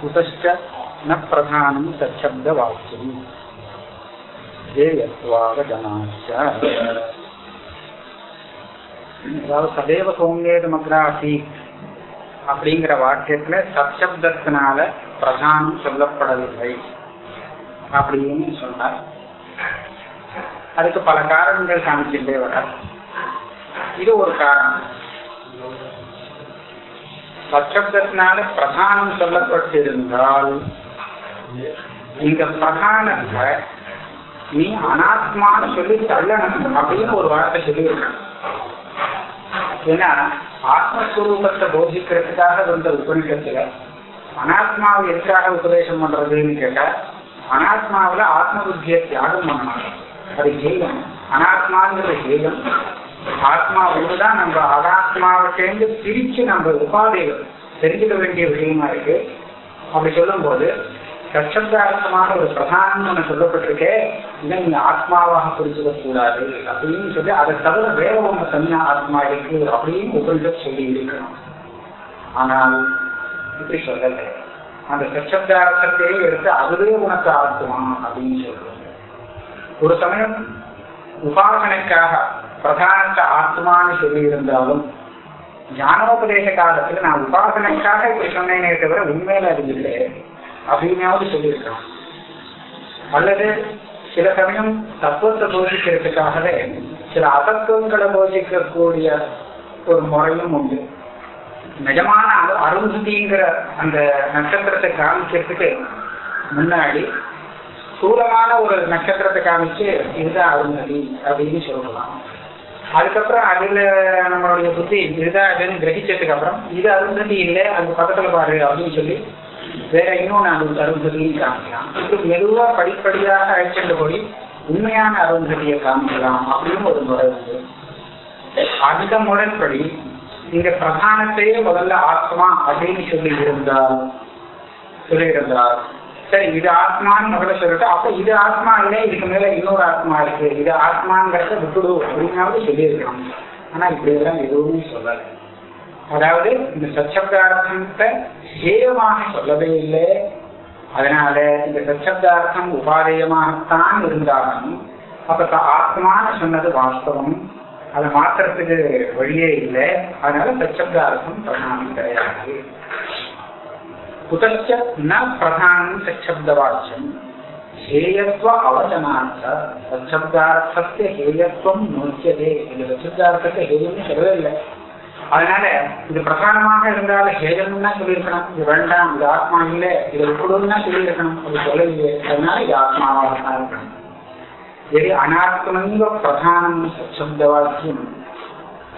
कुतश्च न प्रधानं तच्छब्दवाक्यम् ध्येयत्वावजनाश्च அதாவது சதேவ சௌமியேதமக்ராசி அப்படிங்கிற வாக்கியத்துல சச்சப்தத்தினால பிரதானம் சொல்லப்படவில்லை அப்படின்னு சொன்னார் அதுக்கு பல காரணங்கள் காமிச்சுட்டே வர இது ஒரு காரணம் சச்சப்தத்தினால பிரதானம் சொல்லப்பட்டிருந்தால் இந்த பிரதானத்தை நீ அனாத்மான்னு சொல்லி தள்ளணும் அப்படின்னு ஒரு வார்த்தை சொல்லியிருக்க ஏன்னா ஆத்மஸ்வரூபத்தை போதிக்கிறதுக்காக வந்த உபநிஷத்துல அனாத்மாவை எதுக்காக உபதேசம் பண்றதுன்னு கேட்டா அனாத்மாவில ஆத்ம புத்தியை தியாகம் பண்ணணும். அது ஜெயம். அனாத்மாங்கிறது ஜெயம். ஆத்மா ஒண்ணுதான் நம்ம அனாத்மாவை சேர்ந்து பிரிச்சு நம்ம உபாதைகள் தெரிஞ்சுக்க வேண்டிய விஷயமா இருக்கு. அப்படி சொல்லும் போது சச்சப்தார்த்தமான ஒரு பிரதானம் ஒன்று சொல்லப்பட்டிருக்கே. இன்னும் நீங்க ஆத்மாவாக புரிஞ்சுக்க கூடாது அப்படின்னு சொல்லி அதை தவிர வேற ஒன்று தனியா ஆத்மா இருக்கு அப்படின்னு உபரிஷத் சொல்லி இருக்கணும் ஆனால் இப்படி சொல்லலை. அந்த சச்சப்தார்த்தத்தையே எடுத்து அதுவே உனக்கு ஆத்மா அப்படின்னு சொல்றாங்க ஒரு சமயம் உபாசனைக்காக பிரதானத்தை ஆத்மான்னு சொல்லி இருந்தாலும் ஞானோபதேச காலத்துல நான் உபாசனைக்காக இப்படி சொன்னேனே தவிர உண்மையில அது இல்லை அப்படின்னாவது சொல்லியிருக்கலாம் அல்லது சில சமயம் தத்துவத்தை போதிக்கிறதுக்காகவே சில அசத்துவங்களை போதிக்கக்கூடிய ஒரு முறையும் உண்டு நிஜமான அருந்ததிங்கிற அந்த நட்சத்திரத்தை காமிக்கிறதுக்கு முன்னாடி ஸ்தூலமான ஒரு நட்சத்திரத்தை காமிச்சு இதுதான் அருந்ததி அப்படின்னு சொல்லலாம் அதுக்கப்புறம் அதுல நம்மளுடைய புத்தி இதுதான் அதுன்னு கிரகிச்சதுக்கு அப்புறம் இது அருந்ததி இல்லை அது பக்கத்துல பாரு அப்படின்னு சொல்லி வேற இன்னொன்னு அது அருந்ததின்னு காமிக்கலாம். இப்படி மெதுவா படிப்படியாக அழைச்சிட்டு போய் உண்மையான அருந்ததியை காமிக்கலாம் அப்படின்னு ஒரு முறை உண்டு அந்த முறைப்படி இந்த பிரதானத்தையே முதல்ல ஆத்மா அப்படின்னு சொல்லி இருந்தால் சொல்லியிருந்தார். சரி இது ஆத்மான்னு முதல்ல சொல்லிட்டு அப்ப இது ஆத்மா இல்லை இதுக்கு மேல இன்னொரு ஆத்மா இருக்கு. இது ஆத்மாங்கிறத விட்டுடு அப்படின்னாவது சொல்லியிருக்கணும் ஆனா இப்படி எல்லாம் எதுவுமே சொல்லலை. அதாவது இந்த சச்சப்தார்த்தத்தை ஜேயமாக சொல்லவே இல்லை. அதனால இந்த சச்சப்தார்த்தம் உபாதேயமாகத்தான் இருந்தாலும் அப்ப ஆத்மான்னு சொன்னது வாஸ்தவம். அதை மாத்துறதுக்கு வழியே இல்லை. அதனால சச்சப்தார்த்தம் பிரதானம் கிடையாது. కుతశ్చ న ప్రధానం తచ్చబ్దవాచ్యం హేయత్వ అవచనాంత తచ్చబ్దార్థస్య హేయత్வம் நோக்கியதே இந்த தச்சப்தார்த்தத்தை ஹேயம்னு சொல்லவே இல்லை அதனால இது பிரதானமாக இருந்தாலும் ஹேயம்னா சொல்லியிருக்கணும் இது வேண்டாம் இது ஆத்மா இல்லை இது விட்டுடும்னா சொல்லியிருக்கணும் அது சொல்லலையே அதனால இது ஆத்மாவாக தான் இருக்கணும் எது அனாத்மங்க பிரதானம் சப்தவாக்கியம்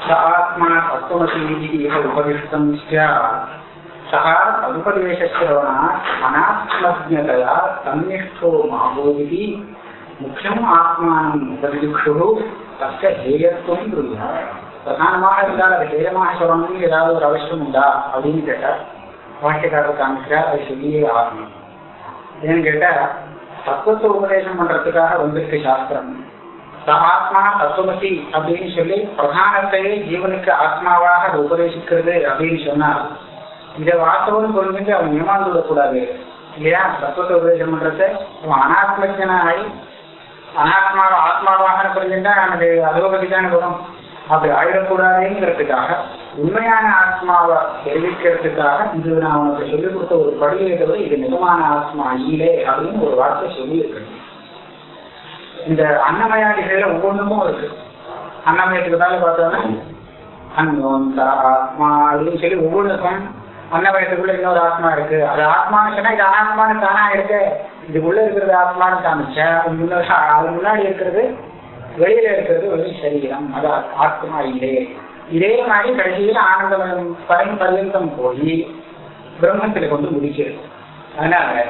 ச ஆத்மா தத்துவசி இக உபவிஷ்டம் ஸ்யாத் సహ తదుపరివేశ్రవణ అనాత్మజ్ఞతయా తన్నిష్టో మహబోధి ముఖ్యం ఆత్మానం ఉపదిక్షు తస్య హేయత్వం గృహ ప్రధానமாக இருந்தால் அது ஹேயமாக சொல்லணும்னு ஏதாவது ஒரு அவசியம் உண்டா அப்படின்னு கேட்டால் பாட்டியக்காரர் காமிக்கிறார் அது சொல்லியே ஆகணும் ஏன்னு கேட்டால் தத்துவத்தை உபதேசம் பண்றதுக்காக வந்திருக்கு சாஸ்திரம் ஆத்மா தத்துவமசி அப்படின்னு சொல்லி பிரதானத்தையே ஜீவனுக்கு ஆத்மாவாக உபதேசிக்கிறது அப்படின்னு சொன்னால் இதை வாஸ்தவம் புரிஞ்சுட்டு அவன் ஏமாந்து விடக்கூடாது இல்லையா? தத்துவத்தை உபதேசம் பண்றது அவன் அனாத்மஜனாகி அனாத்மா ஆத்மாவாக புரிஞ்சுட்டா எனக்கு அதோகதிக்கான குணம் அப்படி ஆயிடக்கூடாதுங்கிறதுக்காக உண்மையான ஆத்மாவை தெரிவிக்கிறதுக்காக இது நான் உனக்கு சொல்லிக் கொடுத்த ஒரு படியை இருக்கிறது இது நிஜமான ஆத்மா இல்லை அப்படின்னு ஒரு வார்த்தை சொல்லி இருக்கு இந்த அன்னமயாதிகளை ஒவ்வொன்றுமும் இருக்கு. அன்னமயத்துக்கு மேல பார்த்தோன்னா அன்னோந்தா ஆத்மா அப்படின்னு சொல்லி ஒவ்வொன்றுக்கும் அன்னமயத்துக்குள்ள இன்னொரு ஆத்மா இருக்கு. அது ஆத்மான்னு சொன்னா இது அனாத்மான்னு தானா இருக்கு. இதுக்குள்ள இருக்கிறது ஆத்மான்னு காமிச்ச அது முன்னாடி இருக்கிறது வெளியில இருக்கிறது ஒரு சரீரம். அது ஆத்மா இல்லை. இதே மாதிரி கடைசியில் ஆனந்தம் பரம் பரியந்தம் போய் பிரம்மத்துல கொண்டு முடிக்கிறது. அதனால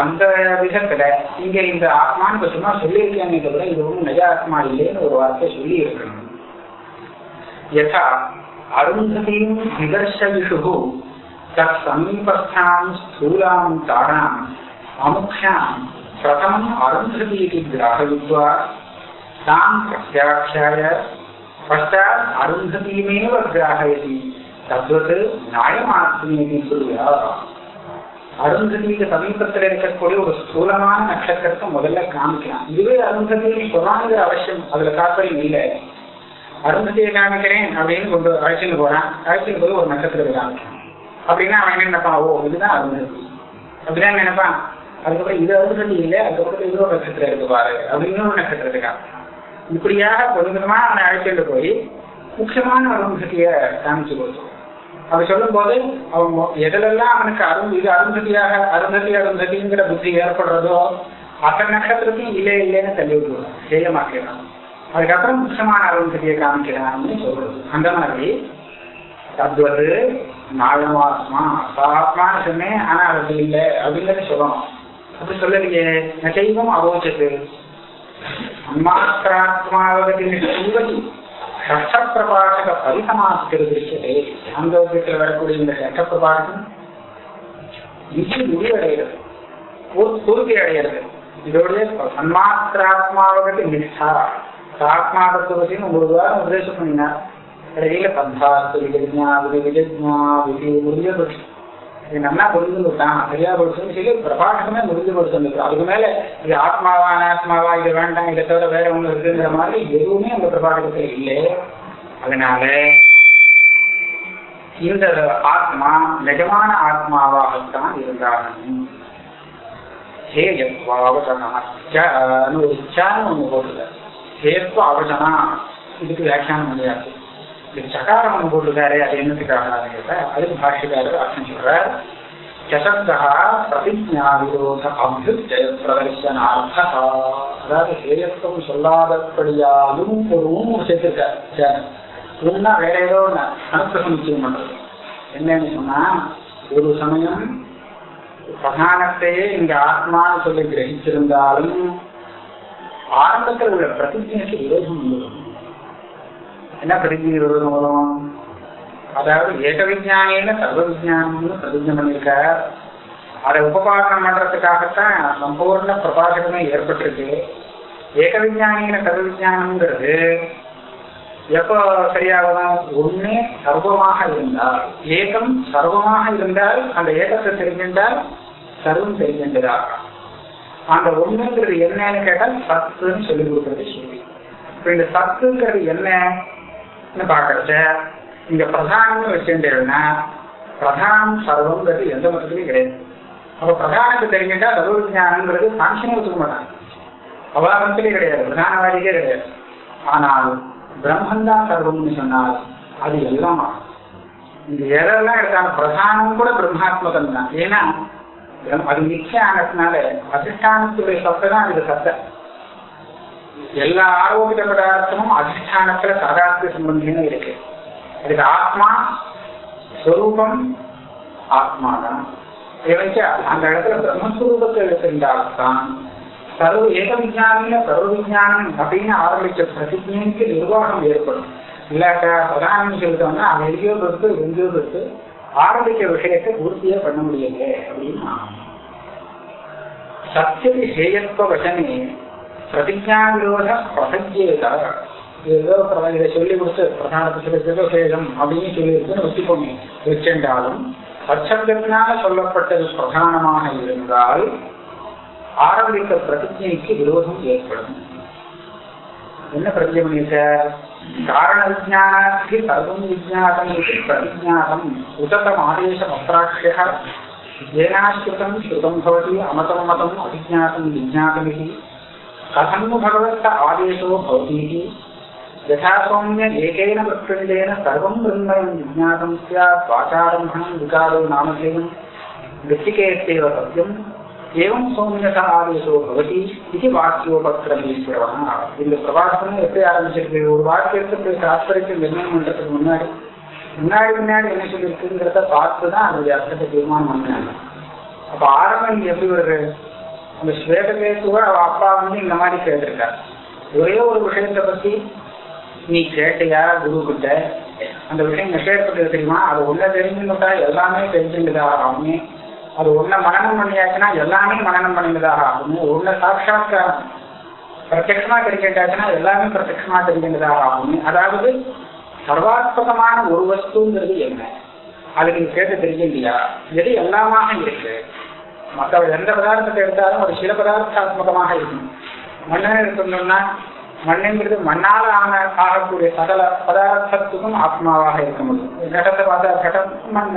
அந்த விதத்துல இங்க இந்த ஆத்மான்னு சும்மா சொல்லியிருக்கேன்னு தவிர இது ஒன்றும் நிஜ ஆத்மா இல்லைன்னு ஒரு வார்த்தை சொல்லி இருக்கணும் யதா அருந்ததியும் நிதர்சவிஷு तत्समीपस्थां स्थूलां ताडाम् अमुख्यां प्रथमम् अरुन्धतीति ग्राहयित्वा तां प्रत्याख्याय। पश्चात् अरुन्धतीमेव ग्राहयति। तद्वत् न्यायमात्मीति कुर्यात् அருந்ததிக்கு சமீபத்தில் இருக்கக்கூடிய ஒரு ஸ்தூலமான நட்சத்திரத்தை முதல்ல காமிக்கலாம். இதுவே அருந்ததியில் சொல்லாங்கிற அவசியம். அதுல தாற்பயம் இல்லை. அருந்ததியை காமிக்கிறேன் அப்படின்னு கொண்டு அழைச்சின்னு போறான். அழைச்சின்னு போய் ஒரு நட்சத்திரத்தை காமிக்கிறான். அப்படின்னா அவன் என்ன நினைப்பான்? ஓ இதுதான் அருந்ததி அப்படிதான் நினைப்பான்? அதுக்கப்புறம் இது அருந்ததி இல்லை அதுக்கப்புறம் இது ஒரு நட்சத்திரம் இருக்கு பாரு அப்படின்னு ஒரு நட்சத்திரம் இருக்கான். இப்படியாக கொஞ்சம் கொஞ்சமா அவனை அழைச்சிட்டு போய் முக்கியமான அருந்ததியை காமிச்சு கொடுத்தோம் அவர் சொல்லும் போது அவங்க எதுலெல்லாம் அவனுக்கு அருண் இது அருந்ததியாக அருந்ததி அருந்ததிங்கிற புத்தி ஏற்படுறதோ அத்தனை நட்சத்திரத்தையும் இல்லை இல்லைன்னு தள்ளி விட்டுருவான். ஜெயமாக்கிறான் அதுக்கப்புறம் முக்கியமான அருந்ததியை அப்படின்னு சொல்றது. அந்த மாதிரி தத்வது நாலு மாசமா? பாப்பான்னு சொன்னேன். ஆனா அது இல்லை. அப்படிங்கிறத சொல்லணும். அப்படி சொல்லலையே. நெய்வம் அவோச்சது அம்மாத்திராத்மாவகத்தின் சொல்வதி சட்டப்பிரபாஷக பரிசமாத்திருக்கிறதே சாந்தோக்கியத்தில் வரக்கூடிய இந்த சட்டப்பிரபாஷம் இது முடிவடைகிறது. பூர்த்தி அடைகிறது. இதோடைய சன்மாத்திராத்மாவகத்தை நிஷ்டா ஆத்மா தத்துவத்தையும் ஒரு வாரம் உபதேசம் பண்ணினார். கடையில பந்தாத்து விஜயா விஜயா விதி முடிஞ்ச போச்சு. இது நல்லா புரிந்து விட்டான் சரியா போச்சுன்னு சொல்லி பிரபாஷமே முடிஞ்சு போச்சு அதுக்கு மேல இது ஆத்மாவா அனாத்மாவா இது வேண்டாம் இதை தவிர வேற ஒண்ணு இருக்குங்கிற மாதிரி எதுவுமே அந்த பிரபாஷத்துல இல்லை. அதனால இந்த ஆத்மா நிஜமான ஆத்மாவாகத்தான் இருந்தாலும் ஹேயத்வாவசனு ஒரு இச்சான்னு ஒண்ணு போட்டுருக்காரு ஹேத்வ அவசனா. இதுக்கு வியாக்கியானம் முடியாது சகாரம் ஒண்ணு போட்டிருக்காரு அது என்னத்துக்காக கேட்டா பாஷ்யக்காரர் அர்த்தம் சொல்றார். சசப்தா பிரதிஜா விரோத அபியுஜய பிரதர்சனார்த்தா அதாவது ஹேயத்துவம் சொல்லாதபடியாலும் ஒரு ஊம் சேர்த்திருக்காரு. ஊம்னா வேற ஏதோ அனுப்பிரசம் நிச்சயம் பண்றது. என்னன்னு சொன்னா ஒரு சமயம் பிரதானத்தையே இங்க ஆத்மான்னு சொல்லி கிரகிச்சிருந்தாலும் ஆரம்பத்தில் உள்ள பிரதிஜைக்கு விரோதம் வந்துடும் என்ன பிரதிஜை மூலம்? அதாவது ஏக விஜானியில சர்வ விஞ்ஞானம்னு பிரதிஜை பண்ணியிருக்கார். அதை உபபாசனம் பண்றதுக்காகத்தான் சம்பூர்ண பிரபாசகமே ஏற்பட்டிருக்கு. ஏக விஜானியில சர்வ விஜானம்ங்கிறது எப்போ சரியாகலாம்? ஒன்னே சர்வமாக இருந்தால். ஏகம் சர்வமாக இருந்தால் அந்த ஏகத்தை தெரிஞ்சின்றால் சர்வம் தெரிஞ்சின்றதாக அந்த ஒண்ணுங்கிறது என்னன்னு கேட்டால் சத்துன்னு சொல்லி கொடுக்கறது. சொல்லி இப்ப இந்த சத்துங்கிறது என்ன? பாக்குறச்ச இங்க பிரதானம்னு வச்சுட்டேன்னா பிரதானம் சர்வம்ங்கிறது எந்த மதத்துலயும் கிடையாது அப்ப பிரதானத்தை தெரிஞ்சுட்டா சர்வ விஜயானங்கிறது சாட்சியம் ஒத்துக்க மாட்டாங்க அவாதத்திலே கிடையாது பிரதானவாதிக்கே கிடையாது ஆனால் பிரம்மந்தான் சர்வம்னு சொன்னால் அது எல்லாம் இந்த எதெல்லாம் எடுத்தாலும் பிரதானம் கூட பிரம்மாத்மகம் தான் ஏன்னா அது மிச்சம் ஆனதுனால அதிஷ்டானத்துடைய சத்தை தான் இது சத்தை எல்லா ஆரோக்கிய பதார்த்தமும் அதிஷ்டானத்துல சாதாரண சம்பந்தியும் இருக்கு. அதுக்கு ஆத்மா ஸ்வரூபம் ஆத்மா தான் அந்த இடத்துல பிரம்மஸ்வரூபத்தை எடுத்திருந்தால்தான் சர்வ ஏக விஜானில சர்வ விஜானம் அப்படின்னு ஆரம்பிச்ச பிரதிஜைக்கு நிர்வாகம் ஏற்படும். இல்லாட்டா பிரதானம் சொல்லிட்டோம்னா அவன் எங்கேயோ இருக்கு எங்கேயோ இருக்கு ஆரம்பிக்க விஷயத்தை பூர்த்தியா பண்ண முடியல அப்படின்னு சத்தியதி ஹேயத்துவ வசனே பிரதிஜாவிரோத விரோத ஏதோ இதை சொல்லி கொடுத்து பிரதானத்துக்கு சேதம் அப்படின்னு சொல்லியிருக்குன்னு வச்சுக்கோங்க வச்சென்றாலும் சச்சப்தத்தினால சொல்லப்பட்டது பிரதானமாக இருந்தால் ஆரம்பித்த பிரதிஜைக்கு விரோதம் ஏற்படும். என்ன பிரதிஜை பண்ணிருக்க காரண விஜானாத்தி சர்வம் விஜாதம் இது பிரதிஜாதம் உததம் ஆதேசம் அப்ராட்சிய ஏனாஸ்கிருதம் ஸ்ருதம் பவதி அமதம் மதம் அபிஜாதம் விஜாதமிதி கதம் பகவத்த ஆதேசோ பவதி यथा सौम्य एकेन प्रकृण्डेन सर्वं ब्रह्मयं विज्ञातं स्यात् वाचारम्भणं विकारो नामधेयं वृत्तिकेत्येव सत्यम् एवं சௌமியதா ஆதேசோ பவதி இது வாக்கியோபக்கிரமேஸ்வரவா இந்த பிரபாசனம் எப்படி ஆரம்பிச்சிருக்கு ஒரு வாக்கியத்துக்கு தாற்பயத்தை நிர்ணயம் பண்றதுக்கு முன்னாடி முன்னாடி முன்னாடி என்ன சொல்லியிருக்குங்கிறத பார்த்து தான் அதனுடைய அர்த்தத்தை தீர்மானம் பண்ணாங்க அப்ப ஆரம்பம் இங்க எப்படி வருது அந்த ஸ்வேதகேத்துவ அவ அப்பா வந்து இந்த மாதிரி கேட்டிருக்காரு ஒரே ஒரு விஷயத்தை பத்தி நீ கேட்டியா குரு கிட்ட அந்த விஷயம் நிஷேதப்பட்டது தெரியுமா? அது உள்ள தெரிஞ்சுக்கிட்டா எல்லாமே தெரிஞ்சுக்கிட்டதாக ஆகுமே அது ஒன்ன மனநம் பண்ணியாச்சுன்னா எல்லாமே மனநம் பண்ணினதாக ஆகும் ஒன்ன சாட்சாத்காரம் பிரத்யமா தெரிஞ்சிட்டாச்சுன்னா எல்லாமே பிரத்யமா தெரிஞ்சின்றதாக ஆகும் அதாவது சர்வாத்மகமான ஒரு வஸ்துங்கிறது என்ன? அது நீங்க கேட்டு தெரிஞ்சுக்கிட்டியா? எது எல்லாமாக இருக்கு. மற்ற எந்த பதார்த்தத்தை எடுத்தாலும் ஒரு சில பதார்த்தாத்மகமாக இருக்கும். மண்ணை எடுத்துட்டோம்னா மண்ணுங்கிறது மண்ணால் ஆன ஆகக்கூடிய சகல பதார்த்தத்துக்கும் ஆத்மாவாக இருக்க முடியும். கடத்தை பார்த்தா கடம் மண்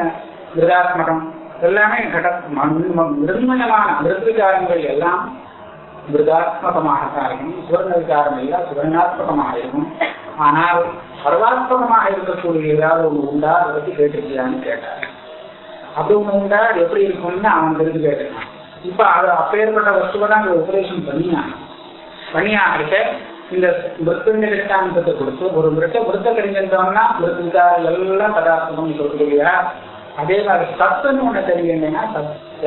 மிருதாத்மகம் எல்லாமே கட மண் மிருண்மயமான மிருதுவிகாரங்கள் எல்லாம் மிருதாத்மகமாகத்தான் இருக்கும். சுவர்ண விகாரம் எல்லாம் சுவர்ணாத்மகமாக இருக்கும். ஆனால் சர்வாத்மகமாக இருக்கக்கூடிய ஏதாவது ஒன்று உண்டா? அதை பற்றி கேட்டிருக்கியான்னு கேட்டார். அப்படின்னா உண்டா எப்படி இருக்கும்னு அவன் தெரிஞ்சு கேட்டான். இப்ப அது அப்பேற்பட்ட வஸ்துவை தான் அங்க உபதேசம் பண்ணியான். பண்ணியாக இருக்க இந்த மிருத்துங்க திருஷ்டாந்தத்தை கொடுத்து ஒரு மிருத்த மிருத்த தெரிஞ்சிருந்தோம்னா மிருத்துக்கார எல்லாம் பதார்த்தம் சொல்றது இல்லையா அதே மாதிரி சத்துன்னு ஒண்ணு தெரியலைன்னா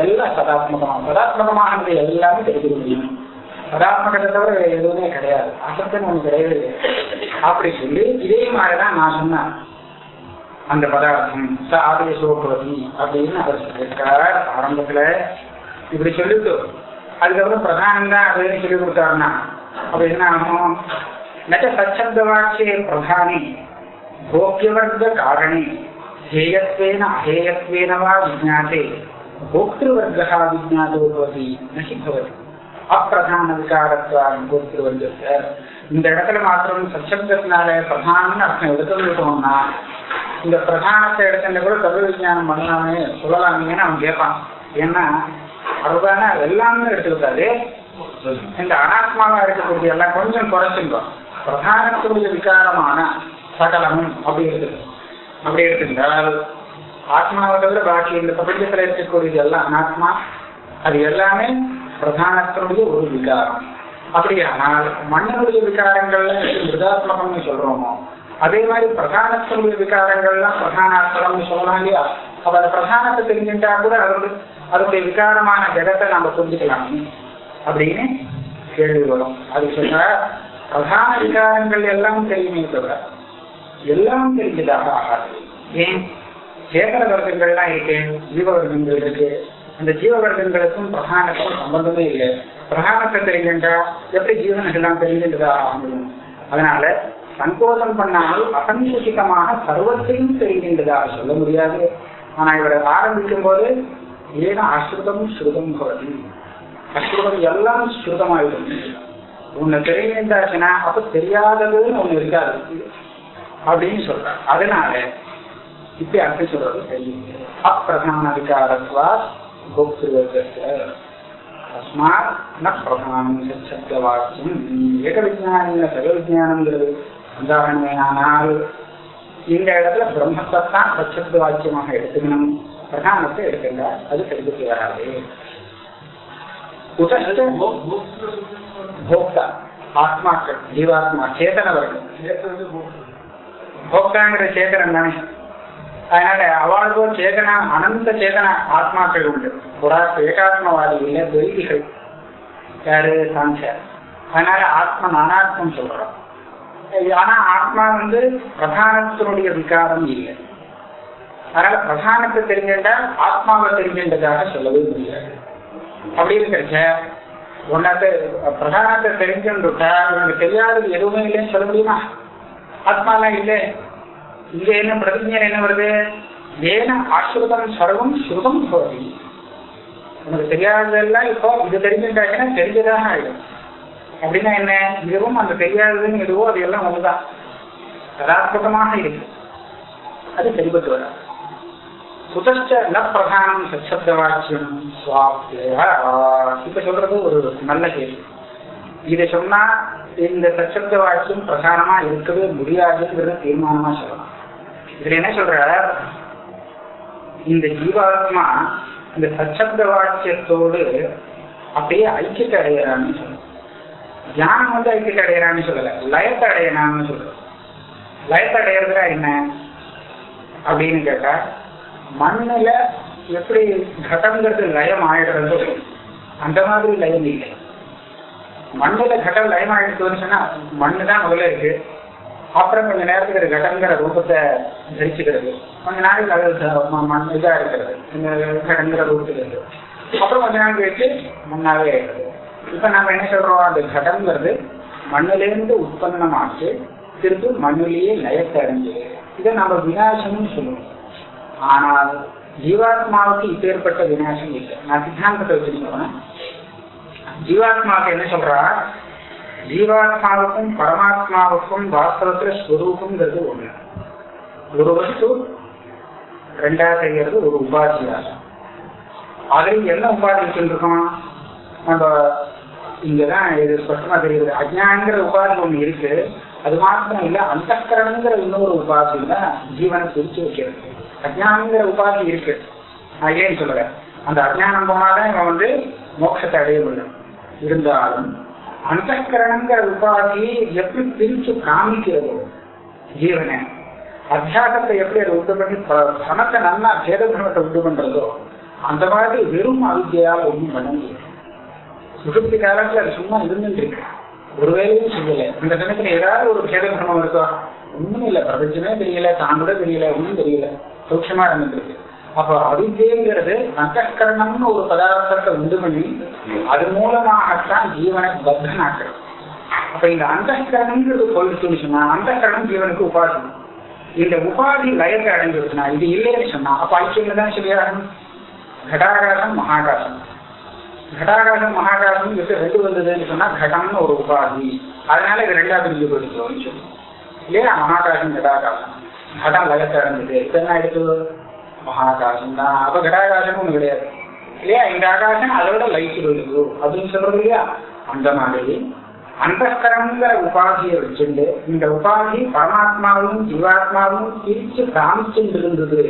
எல்லாம் சதாத்மகமாக சதாத்மகமானது எல்லாமே தெரிஞ்சுக்க முடியும் சதாத்மகத்தை தவிர எதுவுமே கிடையாது. அசத்துன்னு ஒண்ணு கிடையவே இல்லை அப்படி சொல்லி இதே மாதிரிதான் நான் சொன்னேன். அந்த பதார்த்தம் ச ஆதேசோபதி அப்படின்னு அவர் சொல்லியிருக்கார். ஆரம்பத்துல இப்படி சொல்லிட்டு அதுக்கப்புறம் பிரதானம் தான் அப்படின்னு சொல்லி கொடுத்தாருன்னா அப்ப என்ன ஆகும்? நச்ச சச்சப்த வாக்கிய பிரதானி போக்கியவர்க்க காரணி ஹேயத்வேன அஹேயத்வேன வா விஜாத்தே போக்திருவர்க்கா விஜாதோ பவதி நகி பவதி அப்பிரதான விகாரத்வான் போக்திருவர்க்கத்தை இந்த இடத்துல மாத்திரம் சச்சப்தத்தினால பிரதானம்னு அர்த்தம் எடுத்துக்கிட்டோம்னா இந்த பிரதானத்தை எடுத்துட்டு கூட தத்துவ விஜயானம் பண்ணலாமே சொல்லலாமேன்னு அவன் கேட்பான். ஏன்னா அதுதானே எல்லாமே எடுத்துக்கிட்டாரு. இந்த அனாத்மாவா இருக்கக்கூடிய எல்லாம் கொஞ்சம் குறைச்சிருந்தோம் பிரதானத்துடைய விகாரமான சகலமும் அப்படி இருக்குது. அப்படி எடுத்துக்கிட்டால் ஆத்மாவை தவிர பாக்கி இந்த பிரபஞ்சத்துல இருக்கக்கூடியது எல்லாம் அனாத்மா. அது எல்லாமே பிரதானத்தினுடைய ஒரு விகாரம். அப்படியானால் மண்ணனுடைய விகாரங்கள்ல மிருதாத்மகம்னு சொல்றோமோ அதே மாதிரி பிரதானத்தினுடைய விகாரங்கள்லாம் பிரதானாத்மகம்னு சொல்லலாம் இல்லையா? அப்ப அந்த பிரதானத்தை தெரிஞ்சுட்டா கூட அதோட அதனுடைய விகாரமான ஜெகத்தை நாம புரிஞ்சுக்கலாம். அப்படின்னு கேள்வி வரும். அது சொல்ற பிரதான விகாரங்கள் எல்லாம் தெரியுமே தவிர எல்லாம் தெரிஞ்சதாக ஆகாது. ஏன்? சேகர வர்க்கங்கள்லாம் இருக்கு ஜீவவர்க்கங்கள் இருக்கு. அந்த ஜீவவர்க்கங்களுக்கும் பிரதானத்துக்கும் சம்பந்தமே இல்லை. பிரதானத்தை தெரிஞ்சுட்டா எப்படி ஜீவனுக்கு எல்லாம் தெரிஞ்சுட்டதாக ஆக முடியும் அதனால சங்கோசம் பண்ணாமல் அசங்கூசிதமாக சர்வத்தையும் செய்கின்றதாக சொல்ல முடியாது. ஆனா இவரை ஆரம்பிக்கும் போது ஏன அஸ்ருதம் ஸ்ருதம் பவதி? அஸ்ருதம் எல்லாம் ஸ்ருதமாயிடும் உன்னை தெரிந்தாச்சுன்னா அப்ப தெரியாததுன்னு ஒண்ணு இருக்காது. அப்படின்னு சொல்றாரு. அதனால இப்படி அர்த்தம் சொல்றது அப்பிரதான விகாரத்வா தஸ்மாத் ந பிரதானம் சப்த வாக்கியம் ஏக விஜயானம் சர்வ விஜயானம்ங்கிறது உதாரணமே ஆனால் இந்த இடத்துல பிரம்மத்தை தான் சப்த வாக்கியமாக எடுத்துக்கணும் பிரதானத்தை எடுத்துங்க அது தெரிஞ்சுட்டு வராது உதஷ்ட போக்தா ஆத்மாக்கள் ஜீவாத்மா சேதனவர்கள் போக்தாங்கிற சேதனம் தானே அதனால அவளுக்கோ சேதன அனந்த சேதன ஆத்மாக்கள் உண்டு புறா ஏகாத்மவாதி இல்ல துரிதிகள் யாரு சாங்கியார் அதனால ஆத்மா அனாத்மம் சொல்றோம் ஆனா ஆத்மா வந்து பிரதானத்தினுடைய விகாரம் இல்லை. அதனால பிரதானத்தை தெரிஞ்சுட்டா ஆத்மாவை தெரிஞ்சின்றதாக சொல்லவே முடியாது. அப்படி இருக்கிறச்ச உன்னத்தை பிரதானத்தை தெரிஞ்சுட்டா உனக்கு தெரியாதது எதுவுமே இல்லைன்னு சொல்ல முடியுமா? ஆத்மாலாம் இல்லை. இங்க என்ன பிரதிஜன் என்ன வருது? ஏன ஆசிரிதம் சர்வம் ஸ்ருதம் போதி. உனக்கு தெரியாததெல்லாம் இப்போ இது தெரிஞ்சுட்டாங்கன்னா தெரிஞ்சதாக ஆயிடும். அப்படின்னா என்ன? இதுவும் அந்த தெரியாததுன்னு எதுவோ அது எல்லாம் ஒன்றுதான் யதார்த்தமாக இருக்கு. அது சரிபட்டு வராது குதச்ச ந பிரதானம் சச்சப்த வாக்கியம் இப்ப சொல்றது ஒரு நல்ல கேள்வி. இதை சொன்னா இந்த சச்சப்த வாக்கியம் பிரதானமா இருக்கவே முடியாதுங்கிறத தீர்மானமா சொல்லலாம். இதுல என்ன சொல்ற இந்த ஜீவாத்மா இந்த சச்சப்த வாக்கியத்தோடு அப்படியே ஐக்கியத்தை அடைகிறான்னு சொல்ற ஞானம் வந்து ஐக்கியத்தை அடையிறான்னு சொல்லல. லயத்தை அடையறான்னு சொல்ற லயத்தை அடையிறதுனா என்ன? அப்படின்னு கேட்டா மண்ணுல எப்படி கட்டம்ங்கிறது லயம் ஆயிடுறதோ அந்த மாதிரி லயம் இல்லை. மண்ணுல கட்டம் லயம் ஆயிடுச்சுன்னு சொன்னா மண்ணு தான் முதல்ல இருக்கு. அப்புறம் கொஞ்ச நேரத்துக்கு அது கடங்கிற ரூபத்தை தரிச்சுக்கிறது. கொஞ்ச நாளைக்கு அது மண் இதா இருக்கிறது. இந்த கடங்கிற ரூபத்துல இருக்கு. அப்புறம் கொஞ்ச நாள் கழிச்சு மண்ணாவே ஆயிடுறது இப்ப நம்ம என்ன சொல்றோம்? அந்த கடங்கிறது மண்ணிலிருந்து உற்பத்தமாச்சு திருப்பி மண்ணிலேயே லயத்தை அடைஞ்சது இதை நம்ம விநாசம்னு சொல்லுவோம். ஆனால் ஜீவாத்மாவுக்கு இப்பேற்பட்ட விநாசம் இல்லை. நான் சித்தாந்தத்தை வச்சிருக்கேன் ஜீவாத்மாவுக்கு என்ன சொல்றா? ஜீவாத்மாவுக்கும் பரமாத்மாவுக்கும் வாஸ்தவத்துல ஸ்வரூபங்கிறது ஒண்ணு. ஒரு வஸ்து ரெண்டாவது செய்யறது ஒரு உபாதியாசம் அதில் என்ன உபாதி வச்சுருக்கோம்? நம்ம இங்கதான் இது ஸ்பஷ்டமா தெரியுது. அஜ்ஞானங்கிற உபாதி ஒண்ணு இருக்கு. அது மாத்திரம் இல்ல அந்தக்கரணுங்கிற இன்னொரு உபாதி தான் ஜீவனை பிரிச்சு வைக்கிறது. அஜ்ஞானங்கிற உபாதி இருக்கு. நான் ஏன் சொல்லுறேன் அந்த அஜ்ஞானம் போனாதான் இவன் வந்து மோட்சத்தை அடைய முடியும். இருந்தாலும் அந்தக்கரணங்கிற உபாதி எப்படி பிரிச்சு காமிக்கிறதோ ஜீவனை அத்தியாசத்தை எப்படி அதை உண்டு பண்ணி ப- பணத்தை நல்லா சேதகுணத்தை உண்டு பண்றதோ அந்த மாதிரி வெறும் அவித்தியால ஒண்ணும் பண்ண முடியும் முப்பத்தி காலத்துல அது சும்மா இருந்துட்டு ஒரு வேலையும் செய்யல இந்த சமயத்துல ஏதாவது ஒரு சேதகுணம் இருக்கா? ஒண்ணும் இல்ல. பிரபஞ்சமே தெரியல தான் கூட தெரியல ஒண்ணும் தெரியல. சூட்சமா இருந்துருக்கு அப்ப அவித்தியங்கிறது அந்தகரணம்னு ஒரு பதார்த்தத்தை உண்டு பண்ணி அது மூலமாகத்தான் ஜீவனை பத்தனாக்குறது அப்ப இந்த அந்தகரணம்ங்கிறது போயிடுச்சுன்னு சொன்னா அந்தகரணம் ஜீவனுக்கு உபாதி. இந்த உபாதி லயத்தை அடைஞ்சிருச்சுன்னா இது இல்லைன்னு சொன்னா அப்ப ஐக்கியம் தான் சரியாகணும் கடாகாசம் மகாகாசம் கடாகாசம் மகாகாசம் இது ரெண்டு வந்ததுன்னு சொன்னா கடம்னு ஒரு உபாதி அதனால இது ரெண்டா பிரிஞ்சு போயிடுச்சு சொல்லி இல்லையா மகாகாசம் கடாகாசம் கடம் லயத்தை அடைஞ்சது இப்ப என்ன ஆயிடுச்சு மகாகாசம் தான் அப்ப கடாகாசம் ஒண்ணு கிடையாது இல்லையா இந்த ஆகாசம் அதோட லைட் போயிடுது அப்படின்னு சொல்றது இல்லையா அந்த மாதிரி அந்தஸ்கரங்கிற உபாதியை வச்சுட்டு இந்த உபாதி பரமாத்மாவும் ஜீவாத்மாவும் பிரிச்சு காமிச்சுட்டு இருந்தது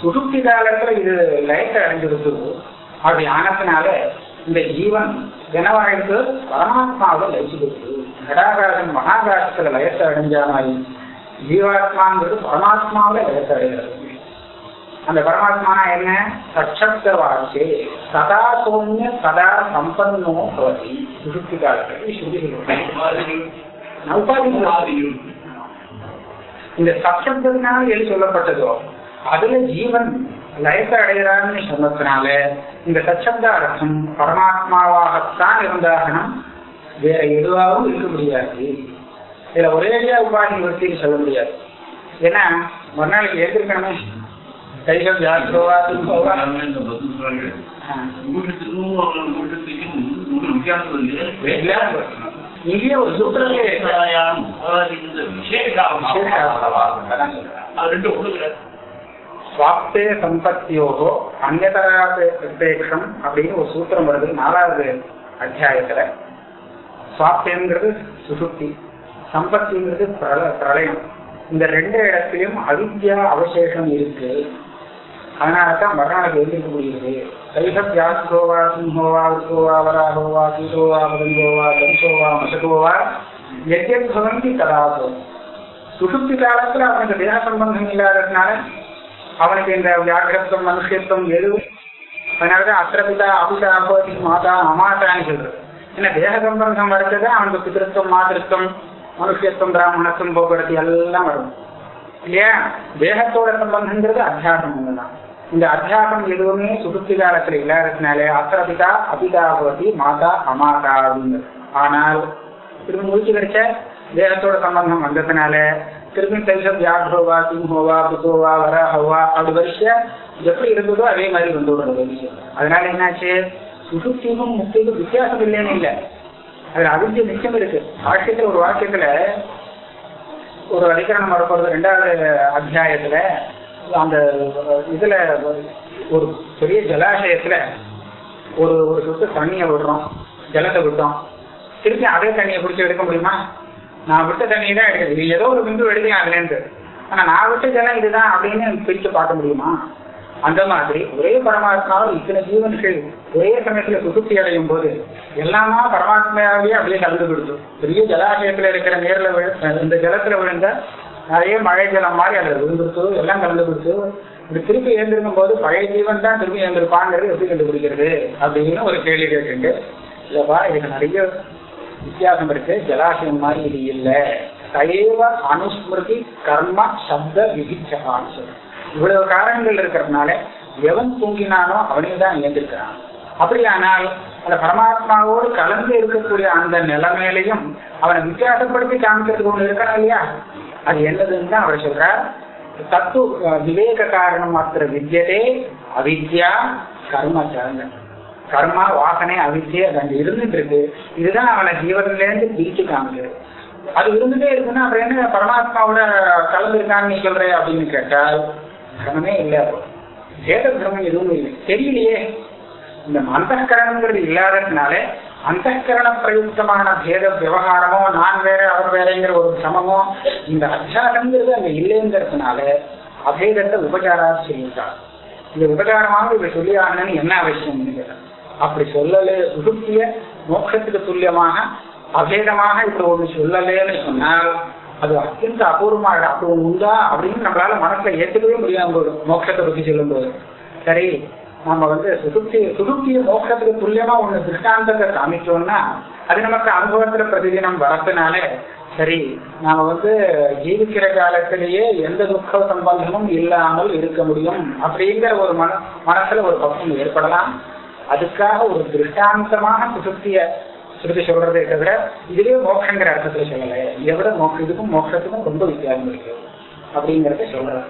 சுசுப்தி காலத்துல இது லைட் அடைஞ்சிருந்தது அப்படி ஆனதுனால இந்த ஜீவன் என்னவாயிருக்கு பரமாத்மாவை லயிச்சுக்கிட்டு கடாகாசம் மகாகாசத்துல லயத்தை அடைஞ்ச மாதிரி ஜீவாத்மாங்கிறது பரமாத்மாவில லயத்தை அடைகிறது. அந்த பரமாத்மானா என்ன? சச்சப்த வாச்சே சதா சௌமிய சதா சம்பன்னோ பவதி. சுசுப்தி காலத்தில் சொல்றேன். இந்த சப்தத்தினால் எது சொல்லப்பட்டதோ அதுல ஜீவன் லயத்தை அடைகிறான்னு சொன்னதுனால இந்த சச்சப்த அர்த்தம் பரமாத்மாவாகத்தான் இருந்தாகணும் வேற எதுவாகவும் இருக்க முடியாது இதுல ஒரேடியா உபாதி வரிசைன்னு சொல்ல முடியாது ஏன்னா மறுநாளைக்கு எழுந்திருக்கணுமே கைகள் ஜாஸ்தியோவா திரும்பவா இங்கேயே ஒரு சூத்திரமே சுவாப்தே சம்பத்தியோகோ அந்நதராபேட்சம் அப்படின்னு ஒரு சூத்திரம் வருது நாலாவது அத்தியாயத்துல. சுவாப்தேங்கிறது சுசுப்தி சம்பத்திங்கிறது பிரள பிரளயம். இந்த ரெண்டு இடத்துலயும் அவித்யா அவசேஷம் இருக்கு. அதனாலதான் மறுநாளுக்கு எழுந்திருக்க முடியுது கைசப் யாசுகோவா சிம்ஹோவா உத்கோவா வராகோவா கீதோவா பதங்கோவா தம்சோவா மசகோவா எத்யத் பவந்தி ததாசோ சுசுப்தி காலத்துல அவனுக்கு தேக சம்பந்தம் இல்லாததுனால அவனுக்கு இந்த வியாகிரத்துவம் மனுஷத்துவம் எதுவும் அதனாலதான் அத்திரபிதா அபிதா அபோதி மாதா அமாதான்னு சொல்றது. என்ன தேக சம்பந்தம் வரைச்சது அவனுக்கு பிதிருத்துவம் மாதிருத்தம் மனுஷத்துவம் பிராமணத்துவம் போக்குவரத்து எல்லாம் வரும். இல்லையா? தேகத்தோட சம்பந்தங்கிறது அத்தியாசம் ஒண்ணுதான். இந்த அத்தியாசம் எதுவுமே சுசுப்தி காலத்துல இல்லாததுனாலே அத்திரபிதா அபிதா பவதி மாதா அமாதா அப்படிங்கிறது. ஆனால் திரும்ப முடிச்சு கிடைச்ச தேகத்தோட சம்பந்தம் வந்ததுனால திரும்பி தைசம் வியாக்ரோவா சிம்ஹோவா புதோவா வரஹோவா அப்படி வரிசையா எப்படி இருந்ததோ அதே மாதிரி வந்து விடுறது அதனால என்னாச்சு? சுசுப்திக்கும் முக்திக்கும் வித்தியாசம் இல்லைன்னு இல்லை. அதுல அவித்திய நிச்சயம் இருக்கு. வாக்கியத்துல ஒரு வாக்கியத்துல ஒரு அதிகரணம் வரப்போறது ரெண்டாவது அத்தியாயத்துல அந்த இதுல ஒரு பெரிய ஜலாசயத்துல ஒரு ஒரு சொத்து தண்ணியை விடுறோம். ஜலத்தை விட்டோம். திருப்பி அதே தண்ணியை பிடிச்சி எடுக்க முடியுமா? நான் விட்ட தண்ணி தான் எடுக்குது. இது ஏதோ ஒரு பிந்து எடுக்கலாம் அதுலேருந்து. ஆனா நான் விட்ட ஜலம் இதுதான் அப்படின்னு பிரித்து பார்க்க முடியுமா? அந்த மாதிரி ஒரே பரமாத்மாவில் இத்தனை ஜீவன்கள் ஒரே சமயத்துல சுசுப்தி அடையும் போது எல்லாமா பரமாத்மாவே அப்படியே கலந்து கொடுத்து பெரிய ஜலாசயத்துல இருக்கிற நேரில் விழு- இந்த ஜலத்துல விழுந்த நிறைய மழை ஜலம் மாதிரி அதுல விழுந்துருச்சு எல்லாம் கலந்து கொடுத்து இப்படி திருப்பி எழுந்திருக்கும் போது பழைய ஜீவன் தான் திருப்பி எழுந்திருப்பாங்கிறது எப்படி கண்டுபிடிக்கிறது அப்படின்னு ஒரு கேள்வி கேட்டுண்டு இல்லப்பா இதுக்கு நிறைய வித்தியாசம் இருக்கு. ஜலாசயம் மாதிரி இது இல்ல. தயவ அனுஸ்மிருதி கர்ம சப்த விதிச்சகான்னு சொல்றேன் இவ்வளவு காரணங்கள் இருக்கிறதுனால எவன் தூங்கினானோ அவனையும் தான் இயந்திருக்கிறான் அப்படியானால் அந்த பரமாத்மாவோடு கலந்து இருக்கக்கூடிய அந்த நிலைமையிலையும் அவனை வித்தியாசப்படுத்தி காமிக்கிறதுக்கு ஒண்ணு இருக்கான் இல்லையா? அது என்னதுன்னு தான் அவர் சொல்றார். தத்து விவேக காரணம் மாத்திர வித்தியதே அவித்யா கர்மச்சாங்க கர்மா வாசனை அவித்தியை அது அங்க இருந்துட்டு இருக்கு. இதுதான் அவனை ஜீவன்ல இருந்து பிரிச்சு காமிக்குது அது இருந்துட்டே இருக்குன்னா அப்புறம் என்ன பரமாத்மாவோட கலந்து இருக்கான்னு நீ சொல்ற அப்படின்னு கேட்டால் தர்மமே இல்லை வேத கிரமம் எதுவும் இல்லை. தெரியலையே. இந்த அந்தகரணங்கிறது இல்லாததுனால அந்தகரண பிரயுக்தமான பேத விவகாரமோ நான் வேற அவர் வேறங்கிற ஒரு சமமோ இந்த அத்தியாசங்கிறது அங்க இல்லைங்கிறதுனால அபேதத்தை உபச்சாரா செய்யுங்கிறார் இந்த உபச்சாரமாக இவ சொல்லி ஆகணும்னு என்ன அவசியம் கேட்டார் அப்படி சொல்லலே உடுப்பிய மோட்சத்துக்கு துல்லியமாக அபேதமாக இப்படி ஒண்ணு சொல்லலேன்னு சொன்னால் அது அத்தியந்த அபூர்வமாக அப்படி ஒண்ணு உண்டா அப்படின்னு நம்மளால மனசுல ஏத்துக்கவே முடியாம போயிடும் மோட்சத்தை பத்தி சொல்லும் போது சரி நம்ம வந்து சுசுப்தி சுசுப்திய மோட்சத்துக்கு துல்லியமா ஒண்ணு திருஷ்டாந்தத்தை காமிச்சோம்னா அது நமக்கு அனுபவத்துல பிரதிதினம் வரதுனால சரி நாம வந்து ஜீவிக்கிற காலத்திலேயே எந்த துக்க சம்பந்தமும் இல்லாமல் இருக்க முடியும் அப்படிங்கிற ஒரு மன மனசுல ஒரு பக்கம் ஏற்படலாம். அதுக்காக ஒரு திருஷ்டாந்தமாக சுசக்திய சுருதி சொல்றதை தவிர இதுவே மோட்சங்கிற அர்த்தத்துல சொல்லலை. இதை விட மோட்ச இதுக்கும் மோட்சத்துக்கும் ரொம்ப வித்தியாசம் இருக்கு. அப்படிங்கறத சொல்றேன்